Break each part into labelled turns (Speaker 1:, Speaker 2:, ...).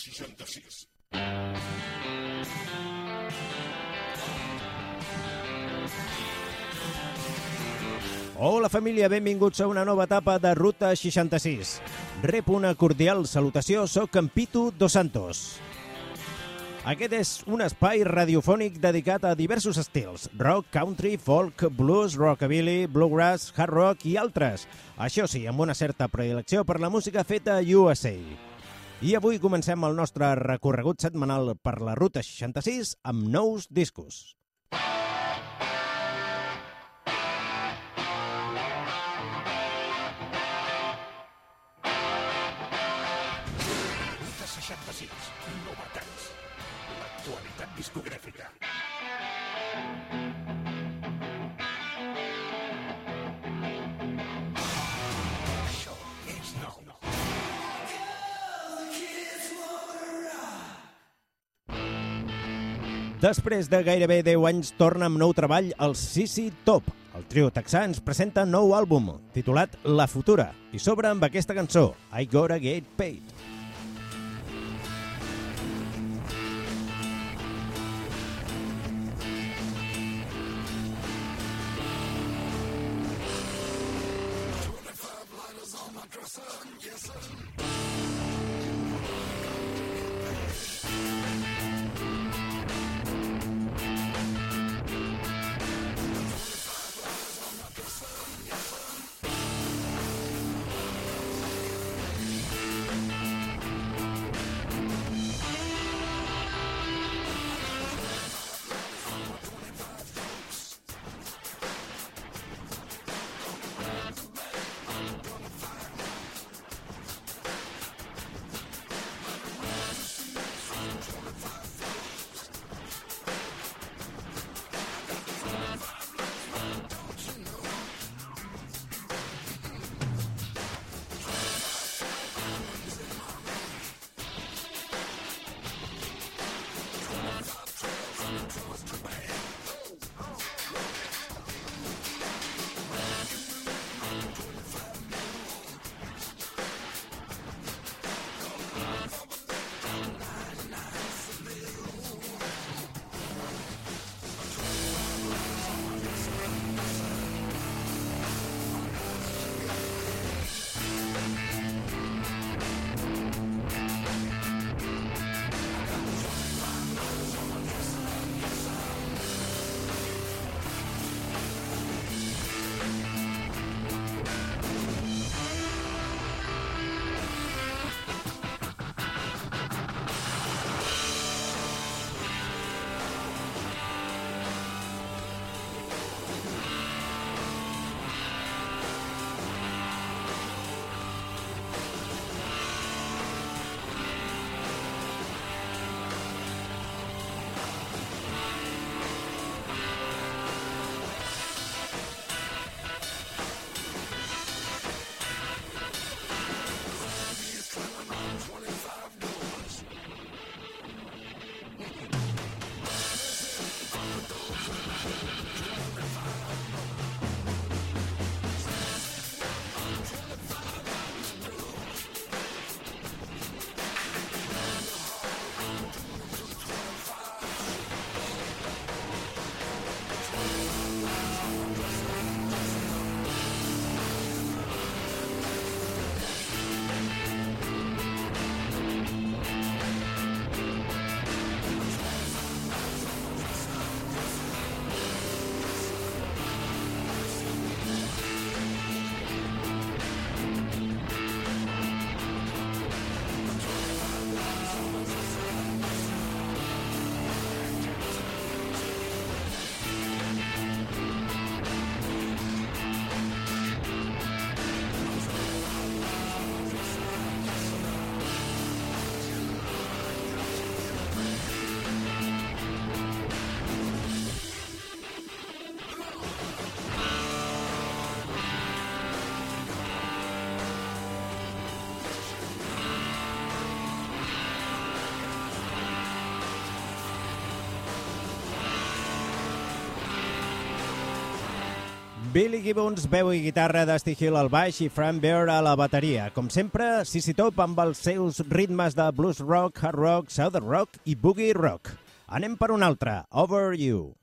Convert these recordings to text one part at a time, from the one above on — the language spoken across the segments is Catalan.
Speaker 1: 66.
Speaker 2: Hola família, benvinguts a una nova etapa de Ruta 66. Rep una cordial salutació, soc en Pitu Dos Santos. Aquest és un espai radiofònic dedicat a diversos estils, rock, country, folk, blues, rockabilly, bluegrass, hard rock i altres. Això sí, amb una certa predilecció per la música feta a USA. I avui comencem el nostre recorregut setmanal per la Ruta 66 amb nous discos. Després de gairebé 10 anys torna amb nou treball el Sisi Top. El trio texà ens presenta nou àlbum, titulat La Futura, i s'obre amb aquesta cançó, I Gotta Get Paid.
Speaker 1: Billy Gibbons, veu i guitarra, Dusty Hill al baix i Frank Bear a la bateria. Com sempre, Sissy Top amb els seus ritmes de blues rock, hard rock, southern rock i boogie rock. Anem per un altre, Over You.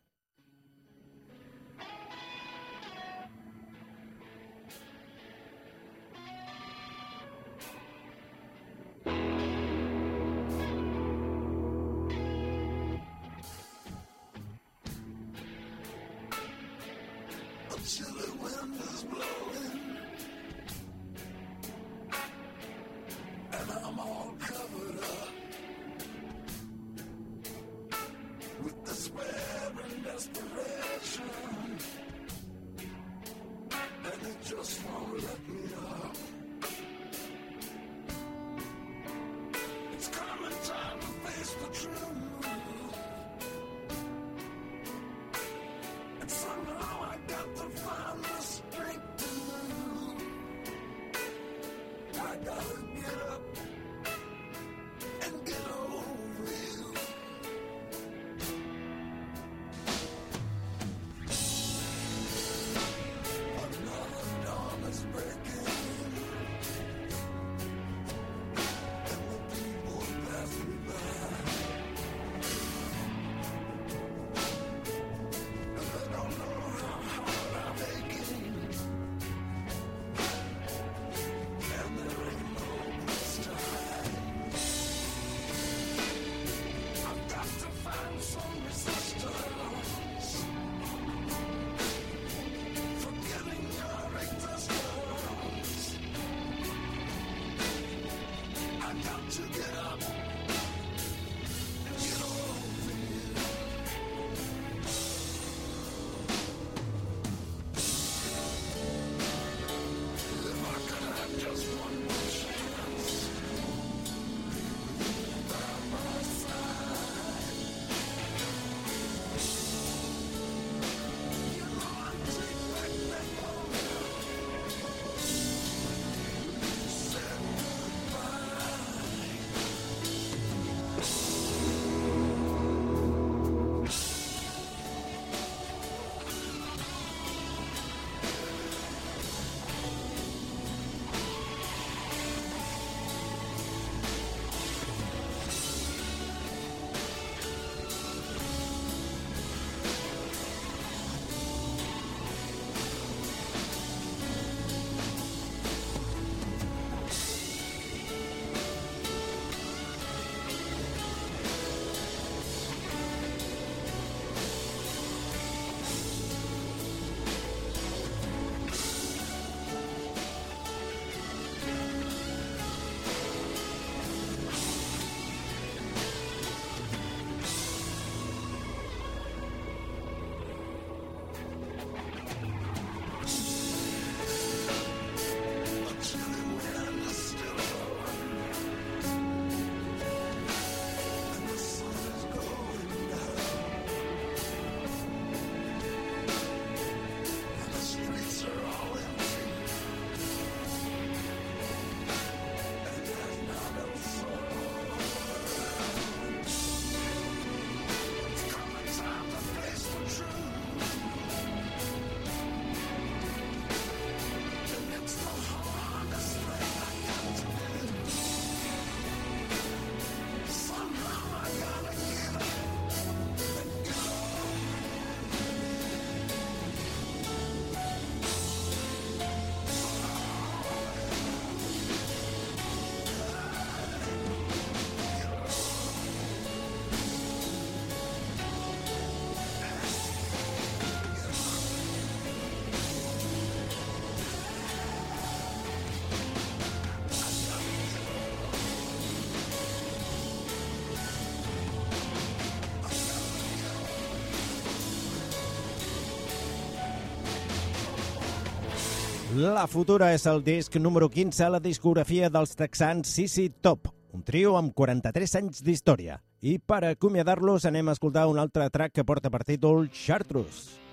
Speaker 1: La Futura és el disc número 15 a la discografia dels texans Sisi Top, un trio amb 43 anys d'història. I per acomiadar-los anem a escoltar un altre track que porta per títol Chartreuse.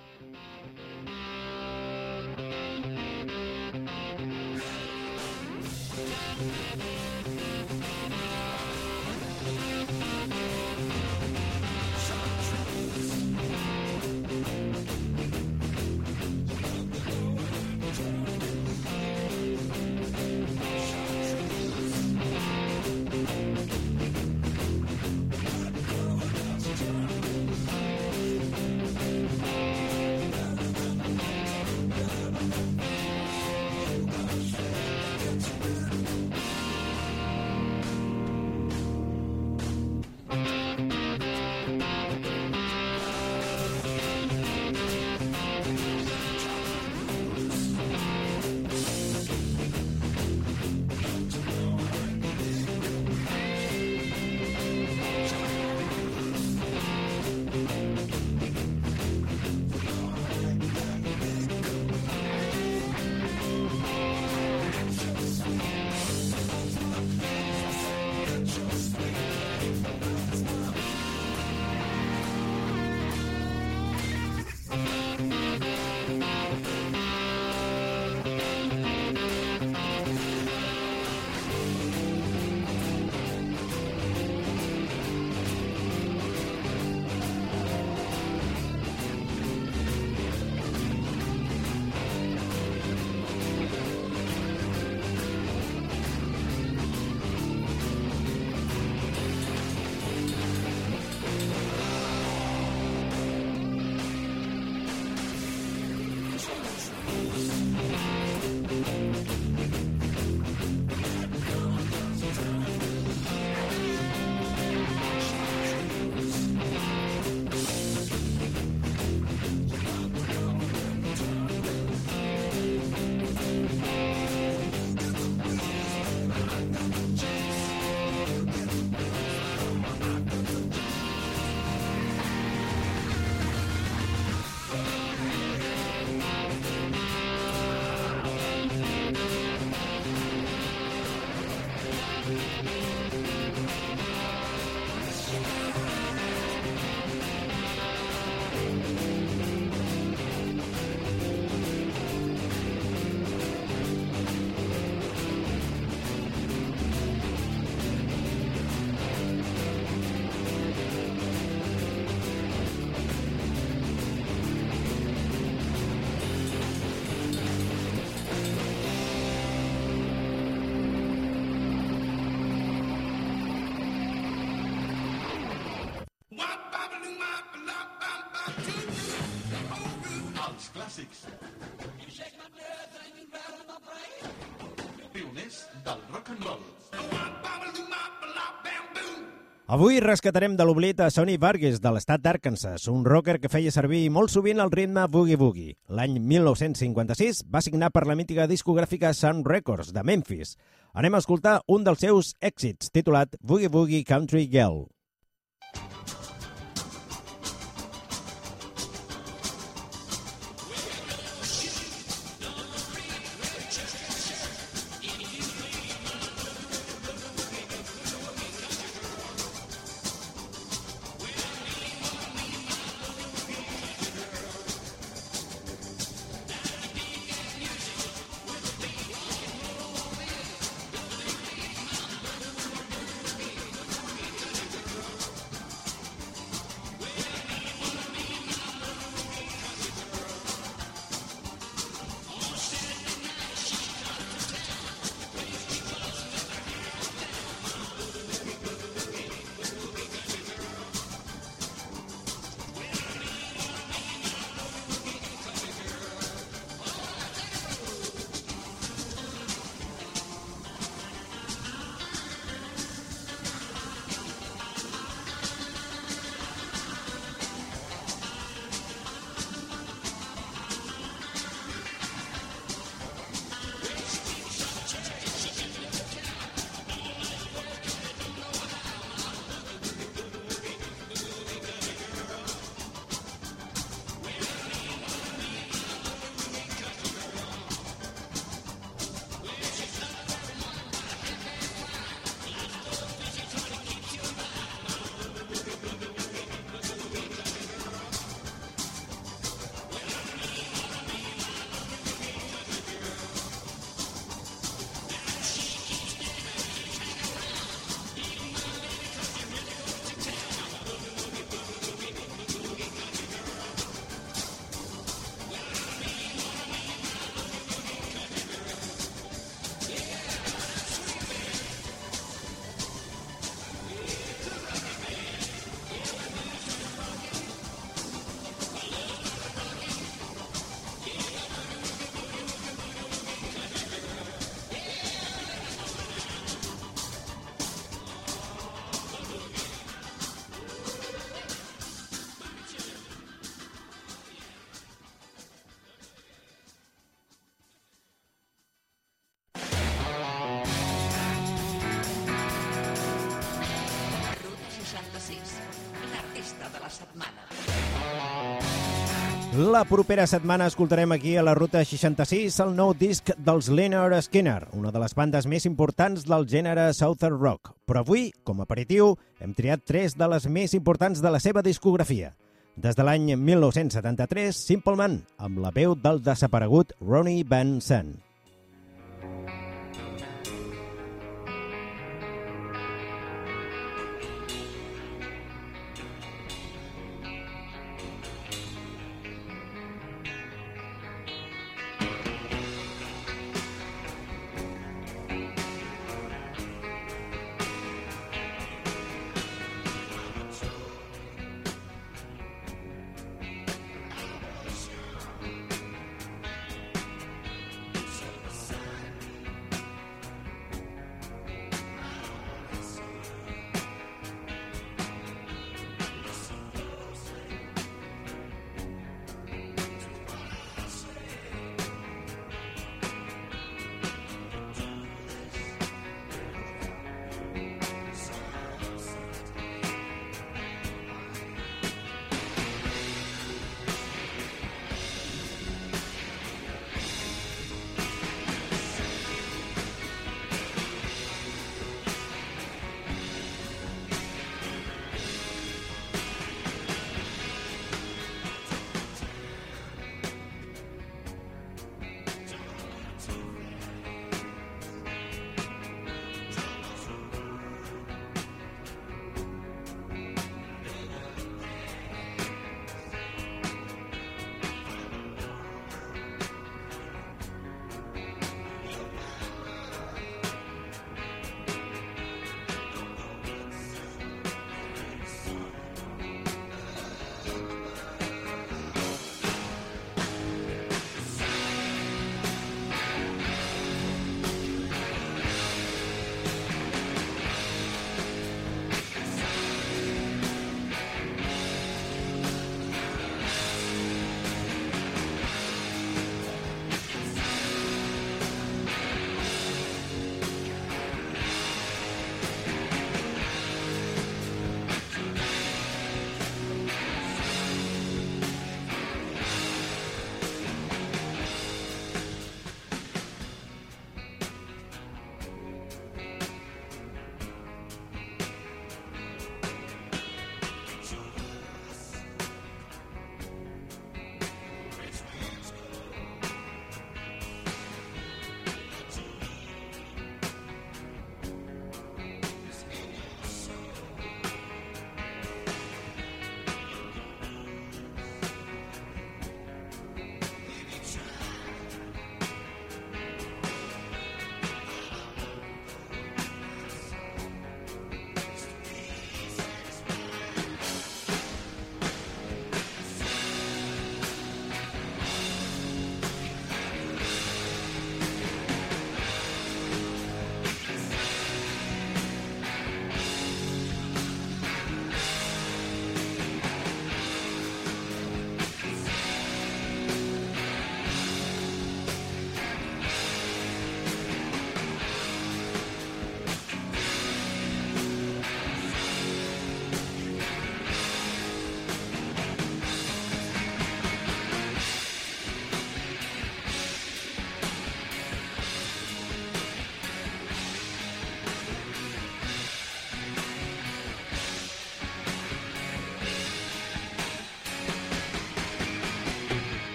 Speaker 2: Avui rescatarem de l'oblit a Sonny Vargas, de l'estat d'Arkansas, un rocker que feia servir molt sovint el ritme Boogie Boogie. L'any 1956 va signar per la mítica discogràfica Sun Records, de Memphis. Anem a escoltar un dels seus èxits, titulat Boogie Boogie Country Girl.
Speaker 3: La
Speaker 2: propera setmana escoltarem aquí a la Ruta 66 el nou disc dels Leonard Skinner, una de les bandes més importants del gènere Southern Rock. Però avui, com a aperitiu, hem triat tres de les més importants de la seva discografia. Des de l'any 1973, Simple Man, amb la veu del desaparegut Ronnie Van Sant.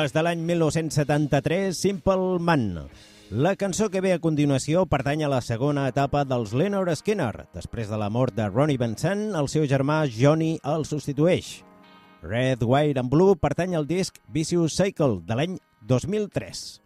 Speaker 1: Des de l'any 1973, Simple Man. La cançó que ve a continuació pertany a la segona etapa dels Leonard Skinner. Després de la mort de Ronnie Vincent, el seu germà Johnny el substitueix. Red, White and Blue pertany al disc Vicious Cycle de l'any 2003.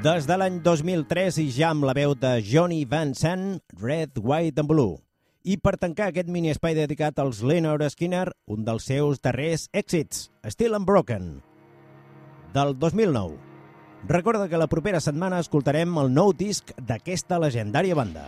Speaker 2: Des de l'any 2003 i ja amb la veu de Johnny Van Sant, Red, White and Blue. I per tancar aquest mini espai dedicat als Leonard Skinner, un dels seus darrers èxits, Still Unbroken, del 2009. Recorda que la propera setmana escoltarem el nou disc d'aquesta legendària banda.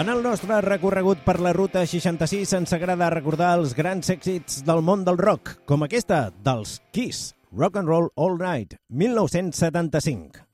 Speaker 2: En el nostre recorregut per la Ruta 66 ens agrada recordar els grans èxits del món del rock, com aquesta dels Kiss, Rock and Roll All Night, 1975.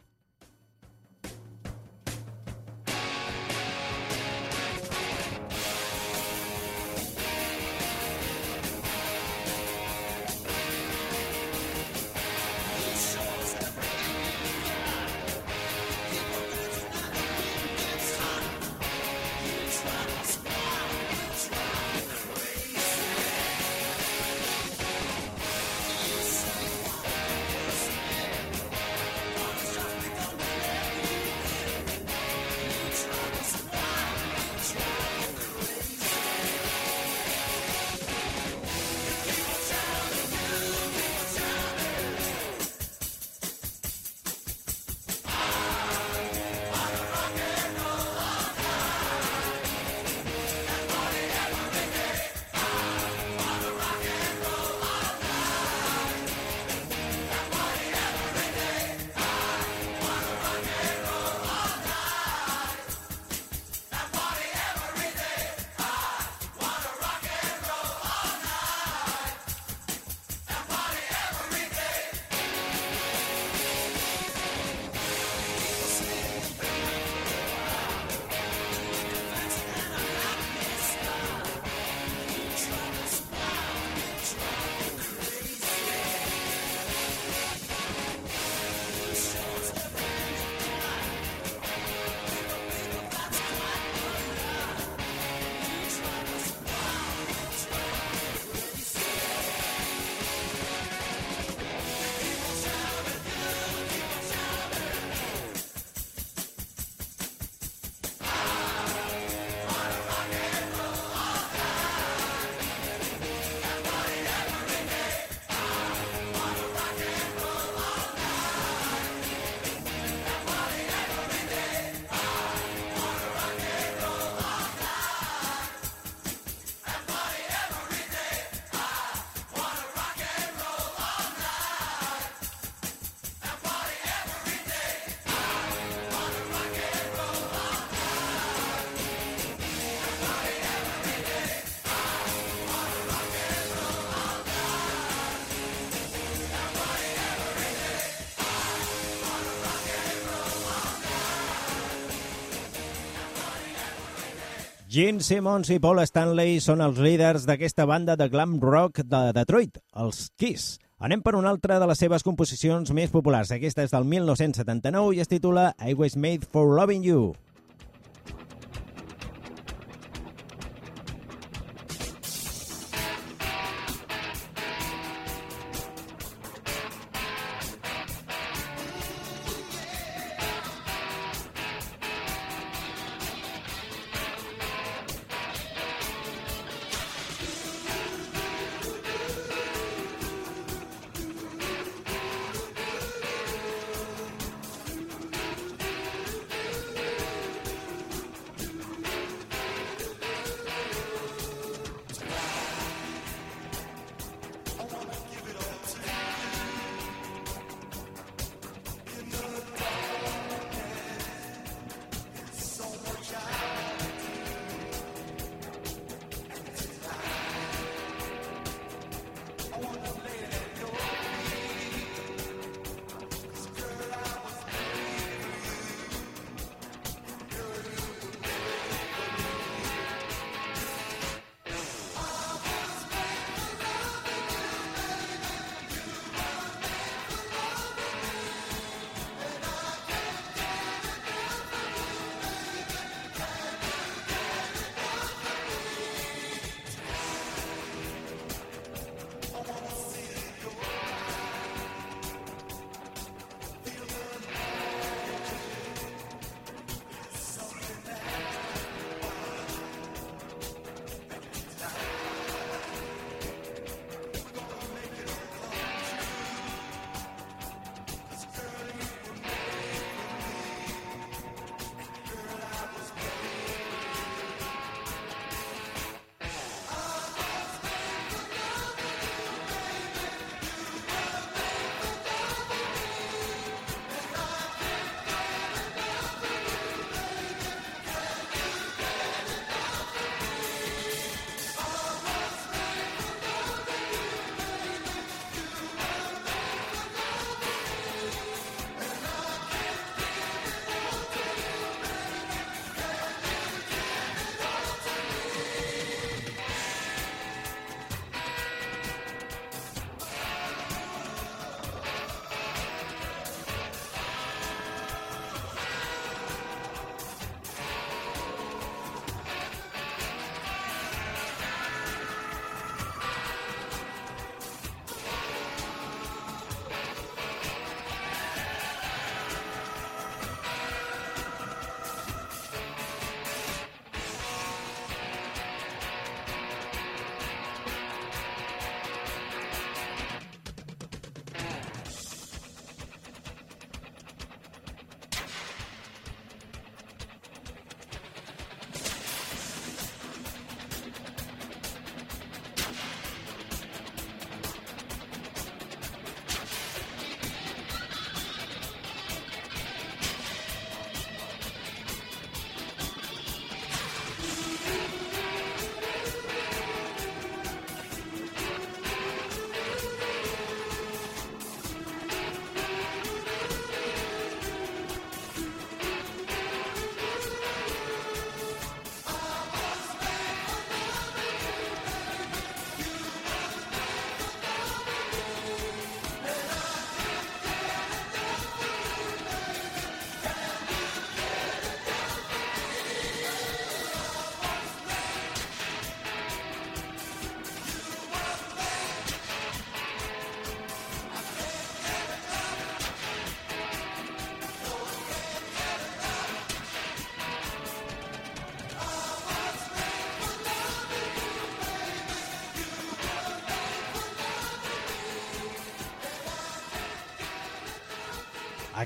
Speaker 2: Gene Simmons i Paul Stanley són els líders d'aquesta banda de glam rock de Detroit, els Kiss. Anem per una altra de les seves composicions més populars. Aquesta és del 1979 i es titula I Was Made for Loving You.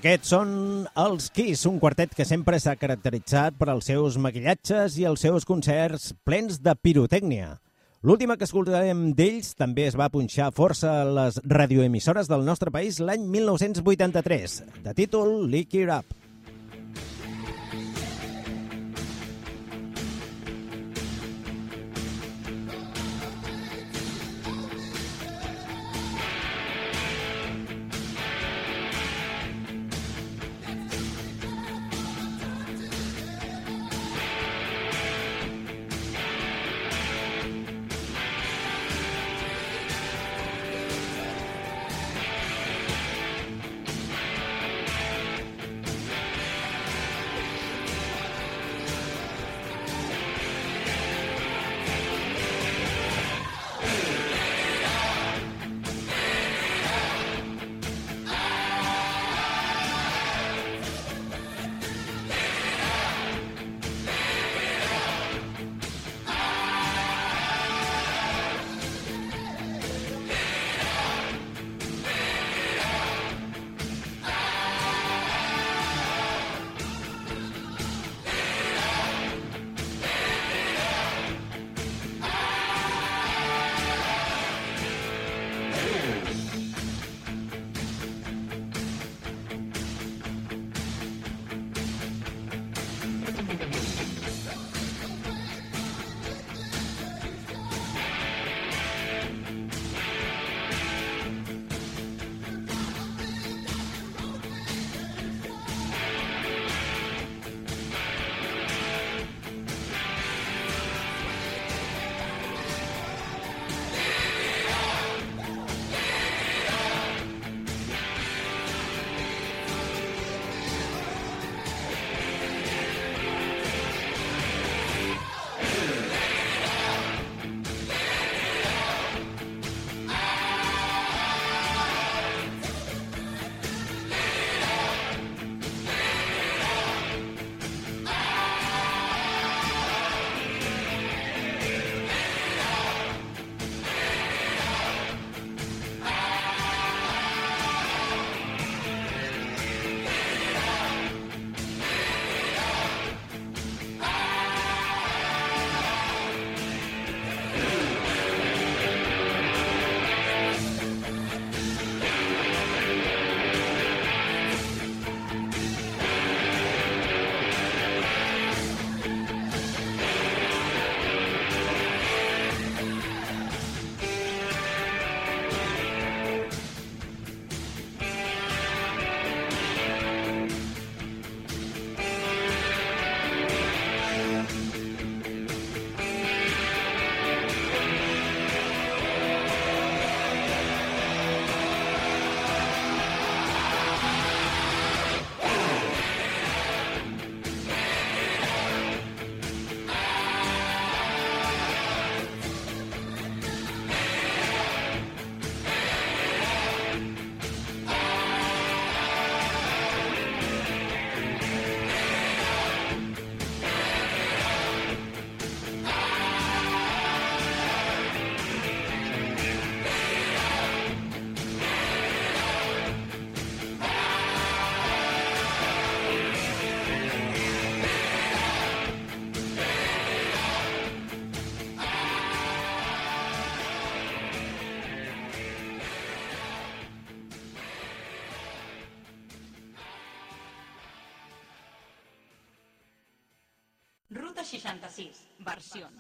Speaker 2: Aquests són els Kiss, un quartet que sempre s'ha caracteritzat per als seus maquillatges i els seus concerts plens de pirotècnia. L'última que escoltarem d'ells també es va punxar força a les radioemissores del nostre país l'any 1983, de títol Lick It Up.
Speaker 3: Ruta 66, versions.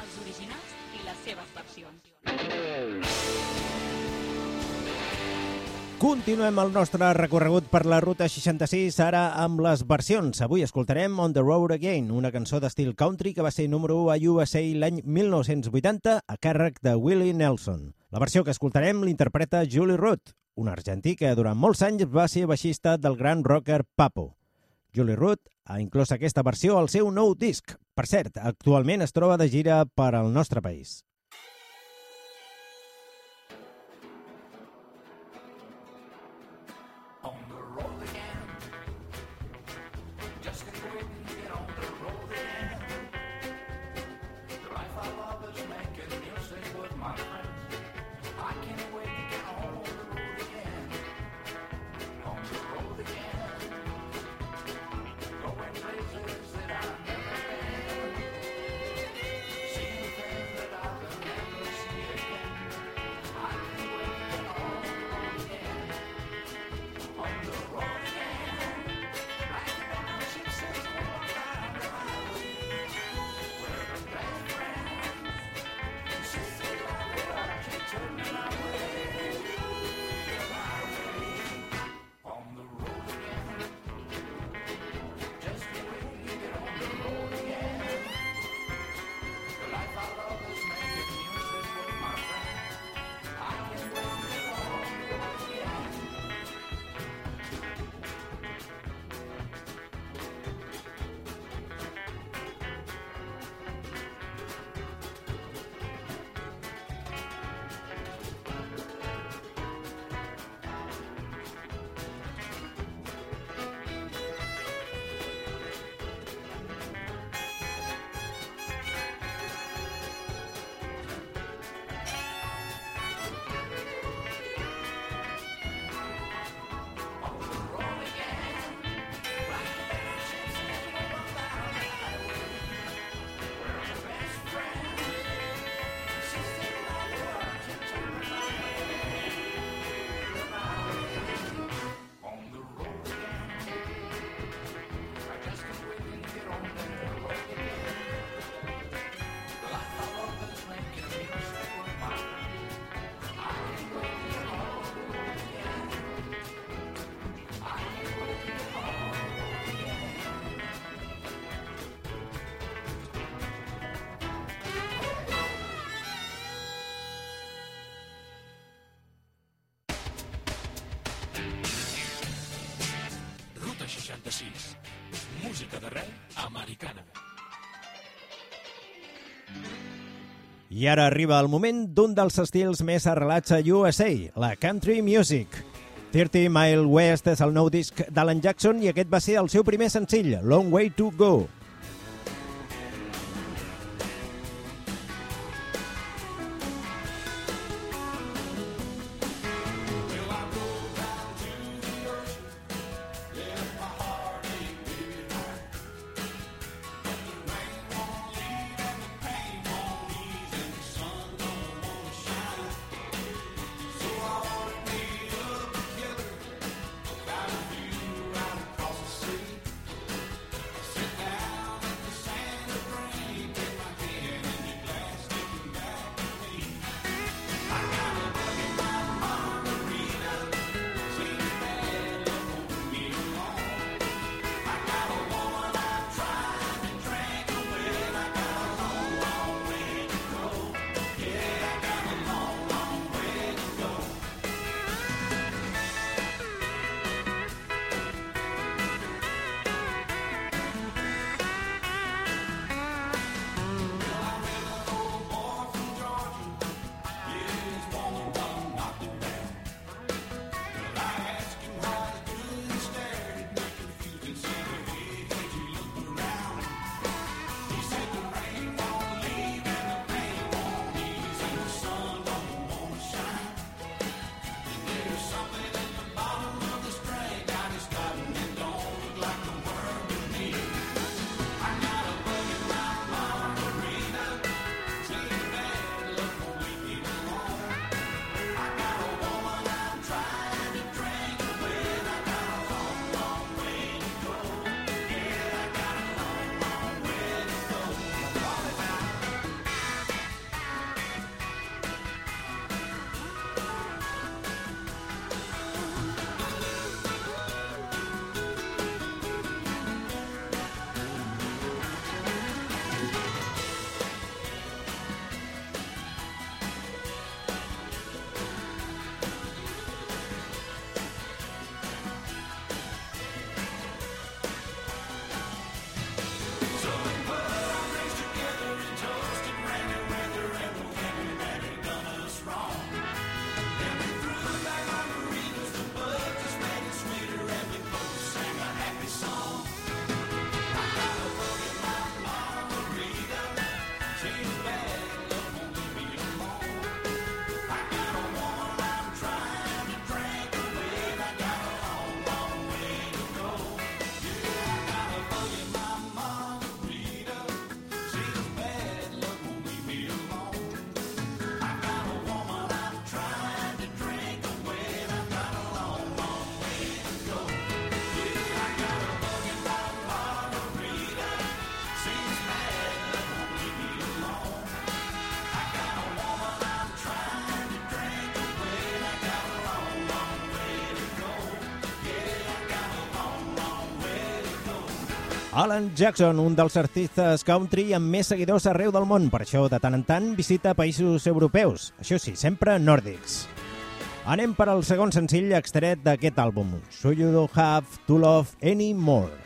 Speaker 3: Els originals i les seves versions.
Speaker 2: Continuem el nostre recorregut per la Ruta 66, ara amb les versions. Avui escoltarem On the Road Again, una cançó d'estil country que va ser número 1 a USA l'any 1980 a càrrec de Willie Nelson. La versió que escoltarem l'interpreta Julie Root, un argentí que durant molts anys va ser baixista del gran rocker Papo. Julie Root ha inclòs aquesta versió al seu nou disc. Per cert, actualment es troba de gira per al nostre país.
Speaker 4: I
Speaker 5: ara arriba el moment d'un dels estils més arrelats a USA, la country music. 30 Mile West és el nou disc d'Alan Jackson i aquest va ser el seu primer senzill, Long Way to Go. Alan Jackson, un dels artistes country amb més seguidors arreu del món. Per això, de tant en tant, visita països europeus. Això sí, sempre nòrdics. Anem per al segon senzill extret d'aquest àlbum, So You Don't Have to Love Anymore.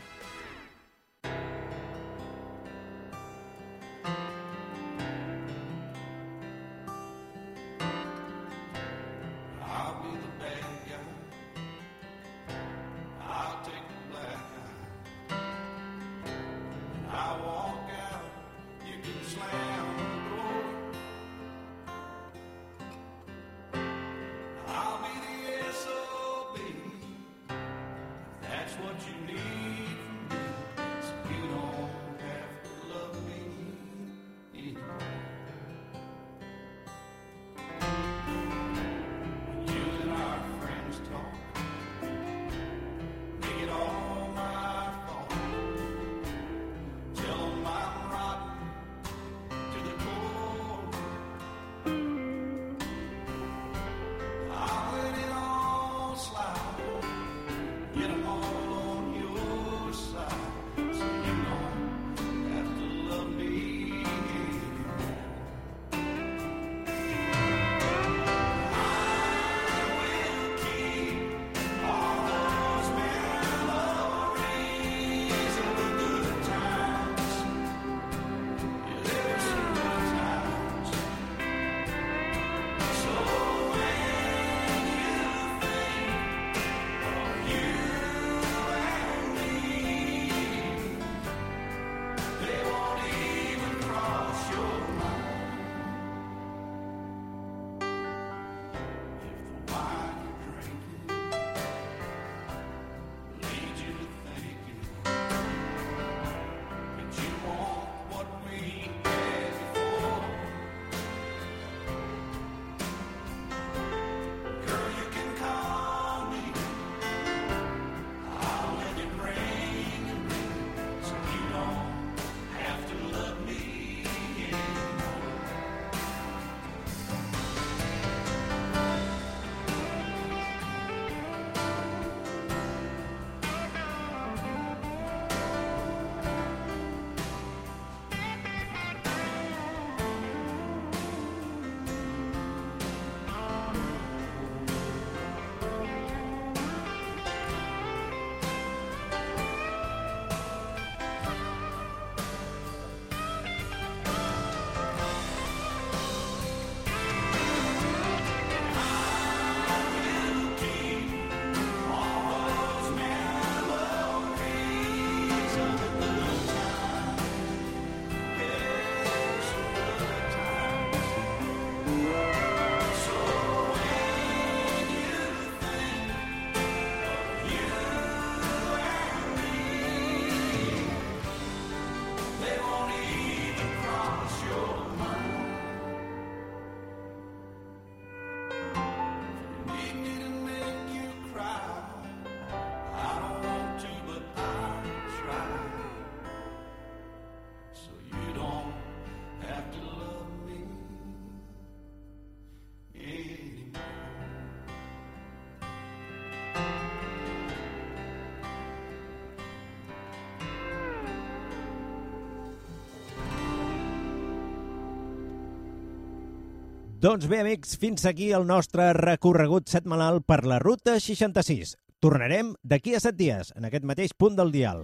Speaker 5: Doncs bé, amics, fins aquí el nostre recorregut setmanal per la Ruta 66. Tornarem d'aquí a set dies, en aquest mateix punt del dial.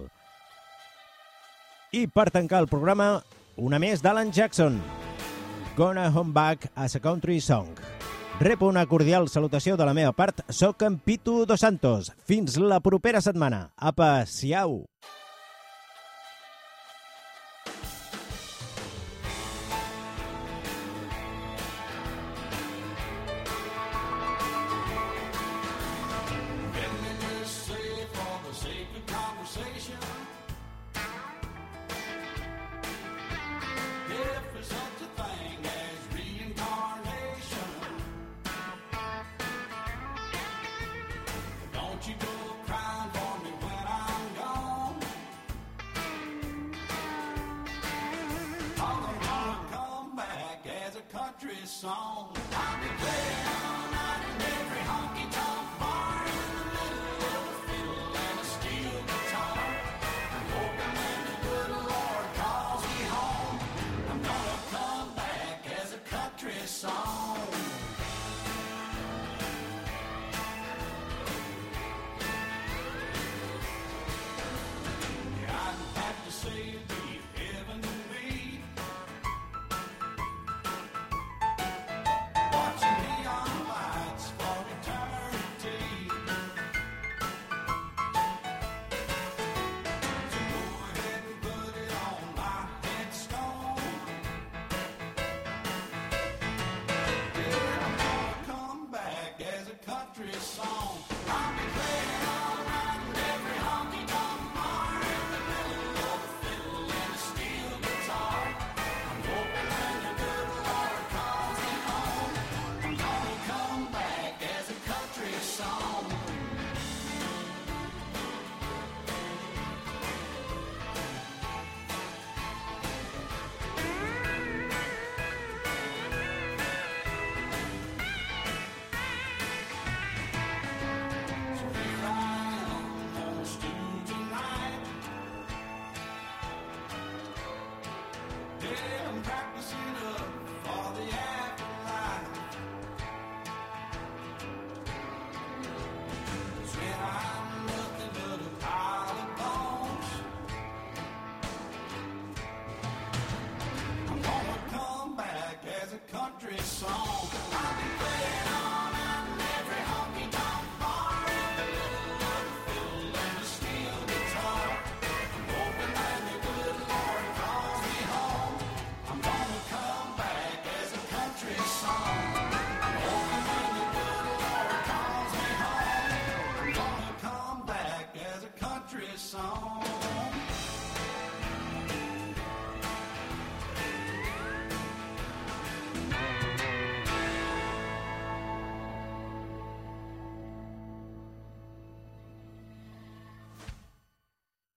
Speaker 5: I per tancar el programa, una més d'Alan Jackson. Gonna Home Back as a Country Song. Repo una cordial salutació de la meva part. Soc en Pitu Dos Santos. Fins la propera setmana. Apa, siau!